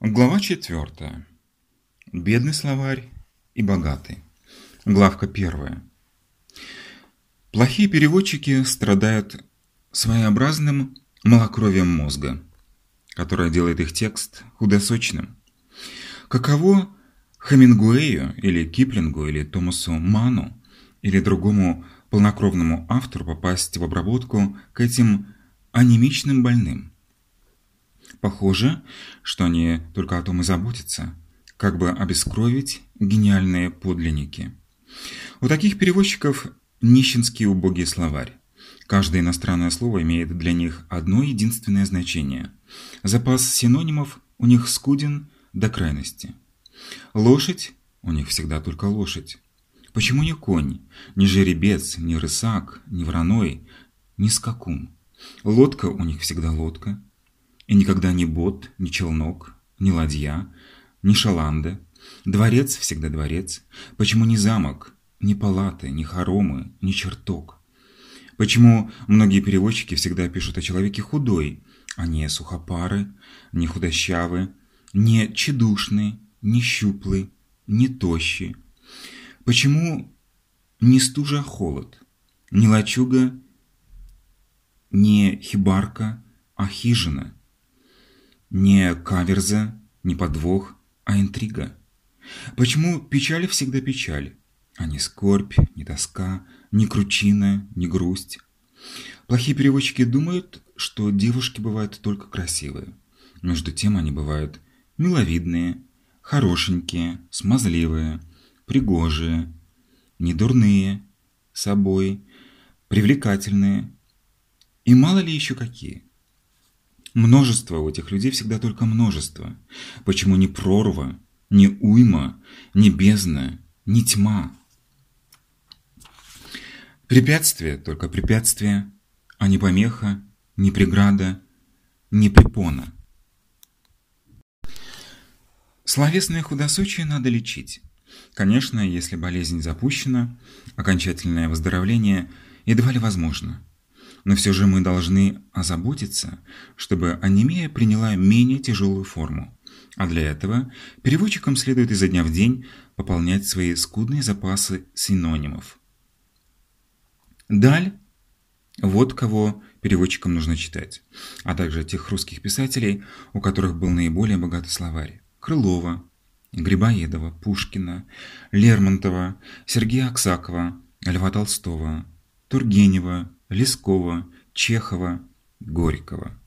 Глава 4. Бедный словарь и богатый. Главка 1. Плохие переводчики страдают своеобразным малокровием мозга, которое делает их текст худосочным. Каково Хемингуэю или Киплингу или Томасу Ману или другому полнокровному автору попасть в обработку к этим анемичным больным? Похоже, что они только о том и заботятся, как бы обескровить гениальные подлинники. У таких переводчиков нищенский убогий словарь. Каждое иностранное слово имеет для них одно единственное значение. Запас синонимов у них скуден до крайности. Лошадь у них всегда только лошадь. Почему не конь, не жеребец, не рысак, не вороной, не скакун? Лодка у них всегда лодка. И никогда ни бот, ни челнок, ни ладья, ни шаланда. Дворец всегда дворец. Почему не замок, ни палаты, ни хоромы, ни чертог? Почему многие переводчики всегда пишут о человеке худой, а не сухопары, не худощавый, не чедушный, не щуплый, не тощий? Почему не стужа, холод, не лачуга, не хибарка, а хижина – не каверза, не подвох, а интрига. Почему печаль всегда печаль, а не скорбь, не тоска, не кручина, не грусть? Плохие переводчики думают, что девушки бывают только красивые. Между тем они бывают миловидные, хорошенькие, смазливые, пригожие, недурные, собой, привлекательные и мало ли еще какие. Множество у этих людей всегда только множество. Почему не прорва, не уйма, не бездна, не тьма? Препятствие, только препятствие, а не помеха, не преграда, не препона. Словесное худосочие надо лечить. Конечно, если болезнь запущена, окончательное выздоровление едва ли возможно – но все же мы должны озаботиться, чтобы анемия приняла менее тяжелую форму. А для этого переводчикам следует изо дня в день пополнять свои скудные запасы синонимов. Даль – вот кого переводчикам нужно читать, а также тех русских писателей, у которых был наиболее богатый словарь. Крылова, Грибоедова, Пушкина, Лермонтова, Сергея Аксакова, Льва Толстого, Тургенева, Лескова, Чехова, Горького.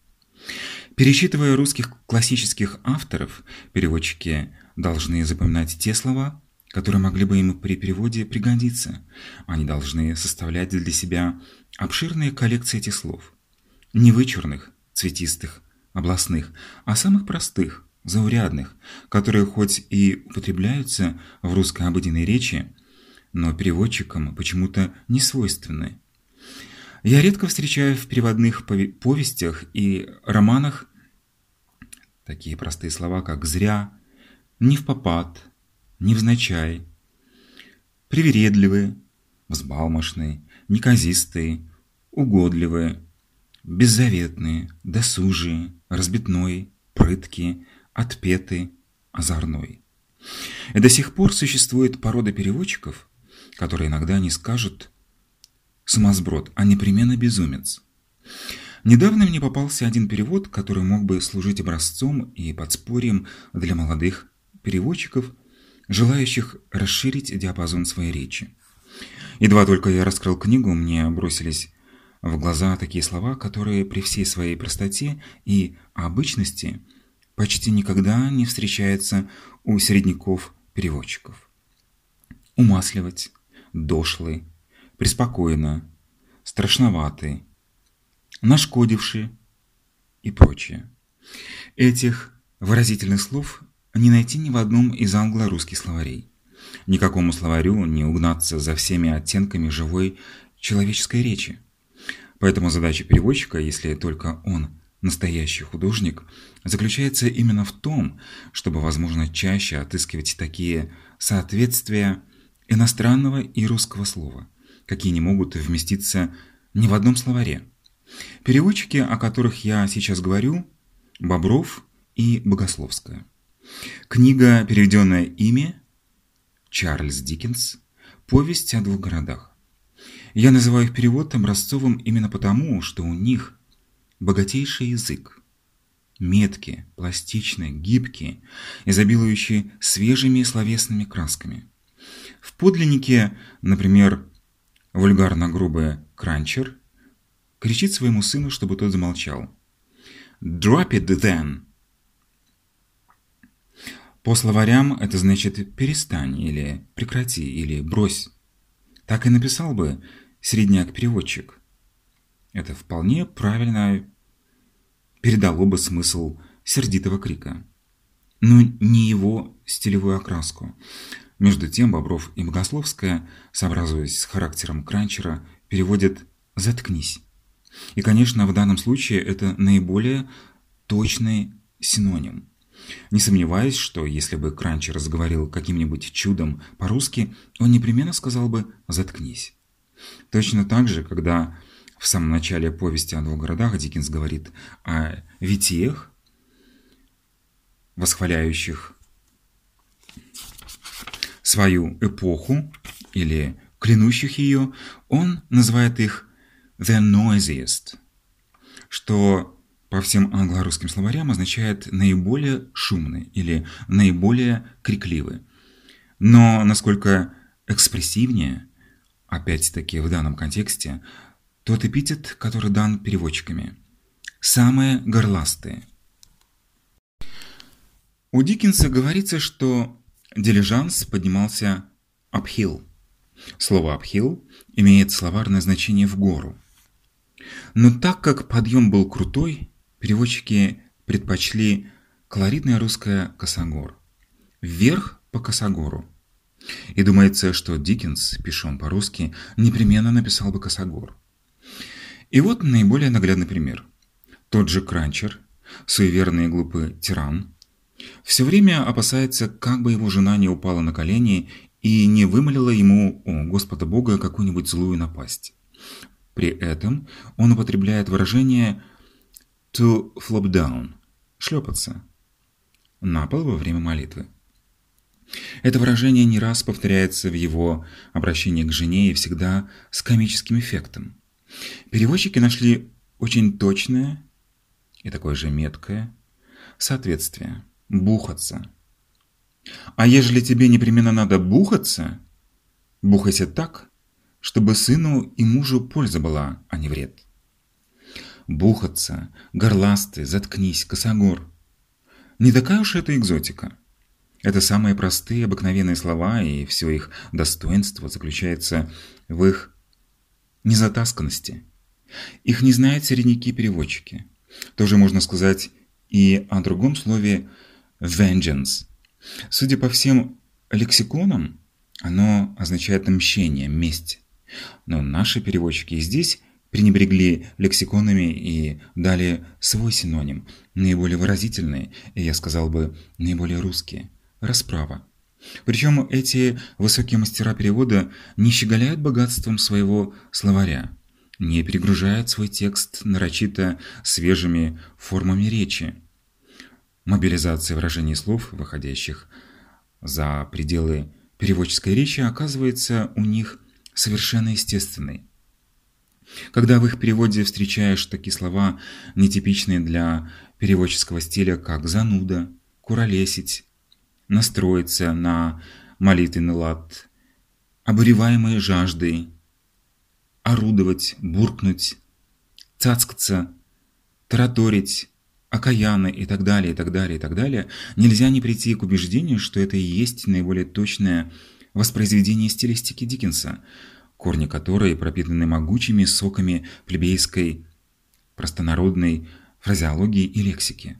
Перечитывая русских классических авторов, переводчики должны запоминать те слова, которые могли бы им при переводе пригодиться. Они должны составлять для себя обширные коллекции этих слов. Не вычурных, цветистых, областных, а самых простых, заурядных, которые хоть и употребляются в русской обыденной речи, но переводчикам почему-то не свойственны. Я редко встречаю в переводных повестях и романах такие простые слова, как «зря», «не в попад», «невзначай», «привередливый», «взбалмошный», «неказистый», «угодливый», «беззаветный», «досужий», «разбитной», «прыткий», «отпетый», «озорной». И до сих пор существует порода переводчиков, которые иногда не скажут сумасброд, а непременно безумец. Недавно мне попался один перевод, который мог бы служить образцом и подспорьем для молодых переводчиков, желающих расширить диапазон своей речи. Едва только я раскрыл книгу, мне бросились в глаза такие слова, которые при всей своей простоте и обычности почти никогда не встречаются у середняков-переводчиков. Умасливать, дошлый, преспокойно, страшноватый, нашкодивший и прочее. Этих выразительных слов не найти ни в одном из англо-русских словарей. Никакому словарю не угнаться за всеми оттенками живой человеческой речи. Поэтому задача переводчика, если только он настоящий художник, заключается именно в том, чтобы, возможно, чаще отыскивать такие соответствия иностранного и русского слова – какие не могут вместиться ни в одном словаре. Переводчики, о которых я сейчас говорю, Бобров и Богословская. Книга, переведенная ими, Чарльз Диккенс, «Повесть о двух городах». Я называю их перевод образцовым именно потому, что у них богатейший язык. Меткий, пластичный, гибкий, изобилующий свежими словесными красками. В подлиннике, например, вульгарно-грубый кранчер кричит своему сыну, чтобы тот замолчал. «Drop it then!» По словарям это значит «перестань» или «прекрати» или «брось». Так и написал бы средняк-переводчик. Это вполне правильно передало бы смысл сердитого крика. Но не его стилевую окраску. Между тем Бобров и Богословская, сообразуясь с характером Кранчера, переводят «заткнись». И, конечно, в данном случае это наиболее точный синоним. Не сомневаюсь, что если бы Кранчер разговаривал каким-нибудь чудом по-русски, он непременно сказал бы «заткнись». Точно так же, когда в самом начале повести о двух городах Диккенс говорит о витиях, восхваляющих свою эпоху или клянущих ее, он называет их «the noisiest», что по всем англо-русским словарям означает «наиболее шумный» или «наиболее крикливый». Но насколько экспрессивнее, опять-таки в данном контексте, тот эпитет, который дан переводчиками. Самые горластые. У Диккенса говорится, что дилижанс поднимался uphill. Слово uphill имеет словарное значение «в гору». Но так как подъем был крутой, переводчики предпочли колоритное русское «косогор». Вверх по косогору. И думается, что Диккенс, пишем по-русски, непременно написал бы «косогор». И вот наиболее наглядный пример. Тот же Кранчер, суеверный и глупый тиран, все время опасается, как бы его жена не упала на колени и не вымолила ему у Господа Бога какую-нибудь злую напасть. При этом он употребляет выражение «to flop down» – «шлепаться» на пол во время молитвы. Это выражение не раз повторяется в его обращении к жене и всегда с комическим эффектом. Переводчики нашли очень точное и такое же меткое соответствие – бухаться. А ежели тебе непременно надо бухаться, бухайся так, чтобы сыну и мужу польза была, а не вред. Бухаться, горластый, заткнись, косогор. Не такая уж это экзотика. Это самые простые, обыкновенные слова, и все их достоинство заключается в их незатасканности. Их не знают середняки-переводчики. Тоже можно сказать и о другом слове «vengeance». Судя по всем лексиконам, оно означает мщение, месть. Но наши переводчики здесь пренебрегли лексиконами и дали свой синоним, наиболее выразительный, и я сказал бы, наиболее русский – расправа. Причем эти высокие мастера перевода не щеголяют богатством своего словаря, не перегружают свой текст нарочито свежими формами речи. Мобилизация выражений слов, выходящих за пределы переводческой речи, оказывается у них совершенно естественной. Когда в их переводе встречаешь такие слова, нетипичные для переводческого стиля, как «зануда», «куролесить», «настроиться на молитвенный лад», «обуреваемые жаждой», «орудовать», «буркнуть», «цацкаться», «тараторить», «окаянно» и так далее, и так далее, и так далее, нельзя не прийти к убеждению, что это и есть наиболее точное воспроизведение стилистики Диккенса – корни которой пропитаны могучими соками плебейской простонародной фразеологии и лексики.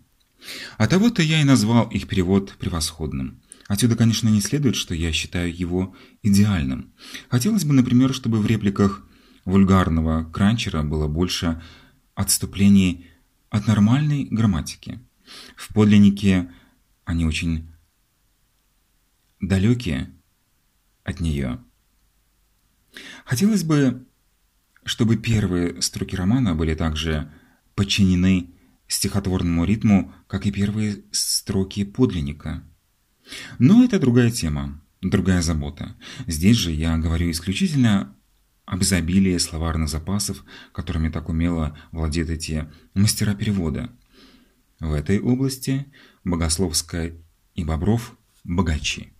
А того-то я и назвал их перевод превосходным. Отсюда, конечно, не следует, что я считаю его идеальным. Хотелось бы, например, чтобы в репликах вульгарного кранчера было больше отступлений от нормальной грамматики. В подлиннике они очень далекие от нее. Хотелось бы, чтобы первые строки романа были также подчинены стихотворному ритму, как и первые строки подлинника. Но это другая тема, другая забота. Здесь же я говорю исключительно об изобилии словарных запасов, которыми так умело владеют эти мастера перевода. В этой области Богословская и Бобров богачи.